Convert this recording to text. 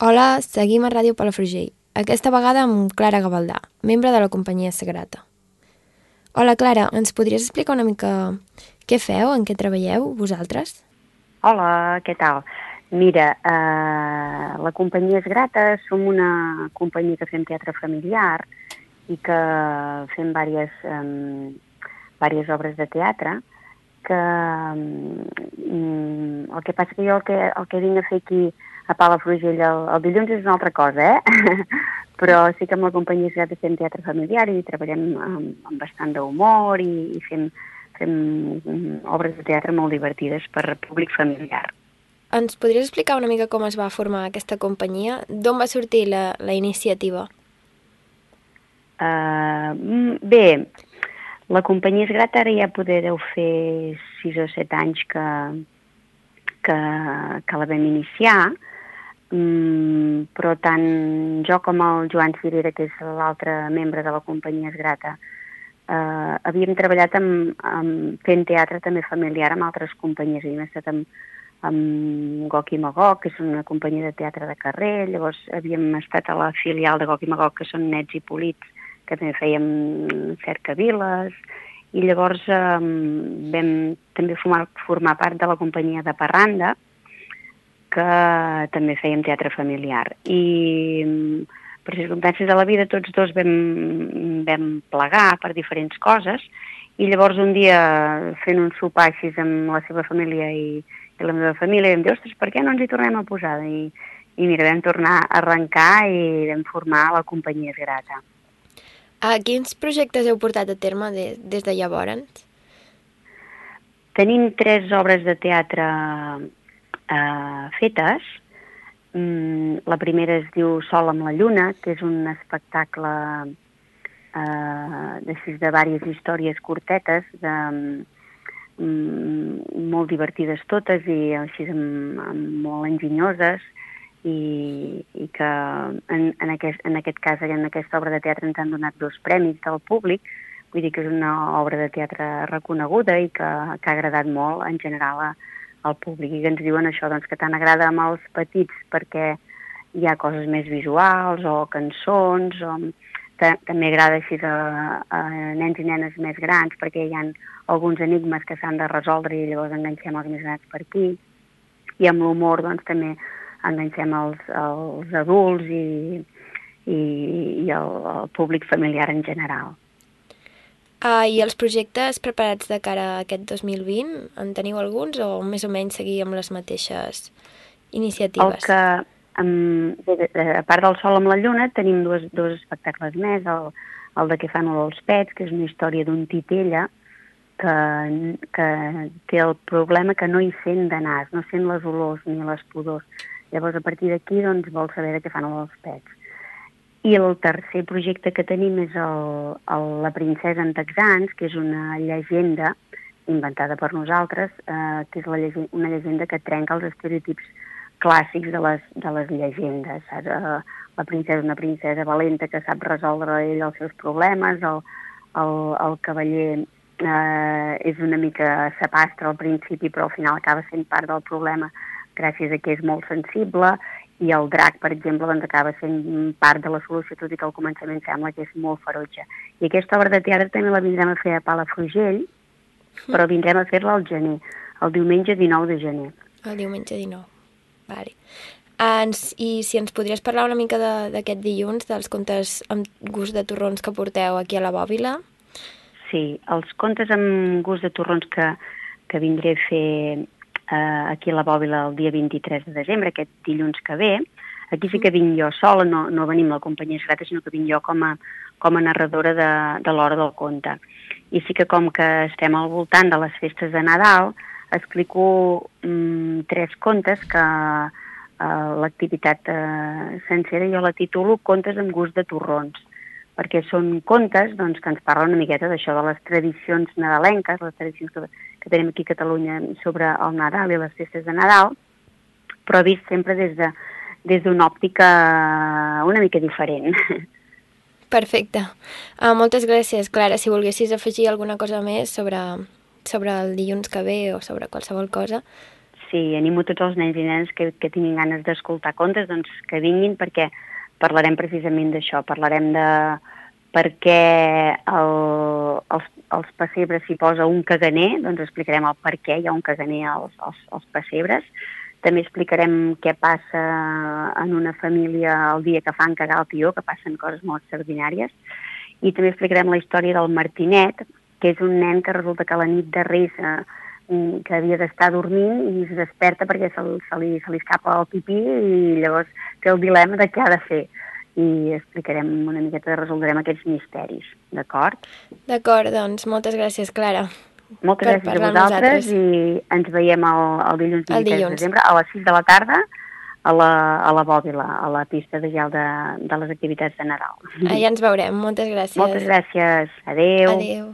Hola, seguim a Ràdio Palafrugell, aquesta vegada amb Clara Gavaldà, membre de la companyia Sagrata. Hola, Clara, ens podries explicar una mica què feu, en què treballeu, vosaltres? Hola, què tal? Mira, eh, la companyia és grata, som una companyia que fem teatre familiar i que fem diverses, eh, diverses obres de teatre que mm, el que passa que jo el que, el que vinc a fer aquí a Palafrugell el, el dilluns és una altra cosa, eh? però sí que amb la companyia Esgrat fem teatre familiar i treballem amb, amb bastant d'humor i, i fem, fem obres de teatre molt divertides per públic familiar. Ens podries explicar una mica com es va formar aquesta companyia? D'on va sortir la, la iniciativa? Uh, bé, la companyia és grata, ara ja poder deu fer 6 o 7 anys que, que, que la vam iniciar, mm, però tant jo com el Joan Cirera, que és l'altre membre de la companyia és grata, eh, havíem treballat amb, amb, fent teatre també familiar amb altres companyies. Havíem estat amb, amb Goc i Magog, que és una companyia de teatre de carrer, llavors havíem estat a la filial de Goc i Magog, que són nets i polits, que també fèiem cercaviles, i llavors eh, vam també formar, formar part de la companyia de Parranda, que també fèiem teatre familiar. I per circumstàncies de la vida tots dos vam, vam plegar per diferents coses i llavors un dia fent un sopar així amb la seva família i, i la meva família vam dir, ostres, per què no ens hi tornem a posar? I, i mira, vam tornar a arrencar i vam formar la companyia Esgrata. A quins projectes heu portat a terme de, des de llavors? Tenim tres obres de teatre eh, fetes. Mm, la primera es diu Sol amb la lluna, que és un espectacle eh, de, de diverses històries curtetes, de, mm, molt divertides totes i així amb, amb molt enginyoses, i, i que en, en, aquest, en aquest cas, en aquesta obra de teatre ens han donat dos premis del públic, vull dir que és una obra de teatre reconeguda i que, que ha agradat molt en general a, al públic i que ens diuen això, doncs, que tant agrada amb els petits perquè hi ha coses més visuals o cançons o també agrada així a, a nens i nenes més grans perquè hi ha alguns enigmes que s'han de resoldre i llavors enganxem els més grans per aquí i amb l'humor doncs també enganxem els, els adults i, i, i el, el públic familiar en general. Uh, I els projectes preparats de cara a aquest 2020, en teniu alguns o més o menys seguir amb les mateixes iniciatives? El que, um, a part del Sol amb la Lluna, tenim dos, dos espectacles més, el, el de què fan els pets, que és una història d'un titella que, que té el problema que no hi sent de nas, no sent les olors ni les pudors. Llavors, a partir d'aquí, doncs, vol saber de què fan els pets. I el tercer projecte que tenim és el, el La princesa en texans, que és una llegenda inventada per nosaltres, eh, que és la llegenda, una llegenda que trenca els estereotips clàssics de les, de les llegendes. Saps? Eh, la princesa és una princesa valenta que sap resoldre ell els seus problemes, el, el, el cavaller eh, és una mica sapastre al principi, però al final acaba sent part del problema gràcies a que és molt sensible, i el drac, per exemple, doncs acaba sent part de la solució, tot i que al començament sembla que és molt ferotge. I aquesta obra de teatre també la vindrem a fer a Palafrugell, però vindrem a fer-la al gener, el diumenge 19 de gener. El diumenge 19, vale. Ens, I si ens podries parlar una mica d'aquest dilluns, dels contes amb gust de torrons que porteu aquí a la Bòbila? Sí, els contes amb gust de torrons que, que vindré a fer eh, aquí a la Bòbila el dia 23 de desembre, aquest dilluns que ve. Aquí sí que vinc jo sola, no, no venim la companyia secreta, sinó que vinc jo com a, com a narradora de, de l'hora del conte. I sí que com que estem al voltant de les festes de Nadal, explico mm, tres contes que eh, l'activitat eh, sencera jo la titulo Contes amb gust de torrons perquè són contes doncs, que ens parlen una miqueta d'això, de les tradicions nadalenques, les tradicions que, que tenim aquí a Catalunya sobre el Nadal i les festes de Nadal, però vist sempre des de des d'una òptica una mica diferent. Perfecte. Uh, moltes gràcies, Clara. Si volguessis afegir alguna cosa més sobre, sobre el dilluns que ve o sobre qualsevol cosa. sí, animo tots els nens i nenes que, que tinguin ganes d'escoltar contes, doncs que vinguin perquè parlarem precisament d'això, parlarem de per què el, els, els pessebres s'hi posa un caganer, doncs explicarem el per què hi ha un caganer als, als, als pessebres, també explicarem què passa en una família el dia que fan cagar el tió, que passen coses molt extraordinàries, i també explicarem la història del Martinet, que és un nen que resulta que la nit de Reis eh, que havia d'estar dormint i es desperta perquè se, se, li, se li escapa el pipí i llavors té el dilema de què ha de fer i explicarem una miqueta, resoldrem aquests misteris, d'acord? D'acord, doncs moltes gràcies, Clara. Moltes gràcies a vosaltres i ens veiem el, el dilluns 23 el dilluns. de desembre a les 6 de la tarda a la, a la Bòbila, a la pista de gel de, de les activitats de Nadal. Allà ens veurem. Moltes gràcies. Moltes gràcies. Adéu. Adéu.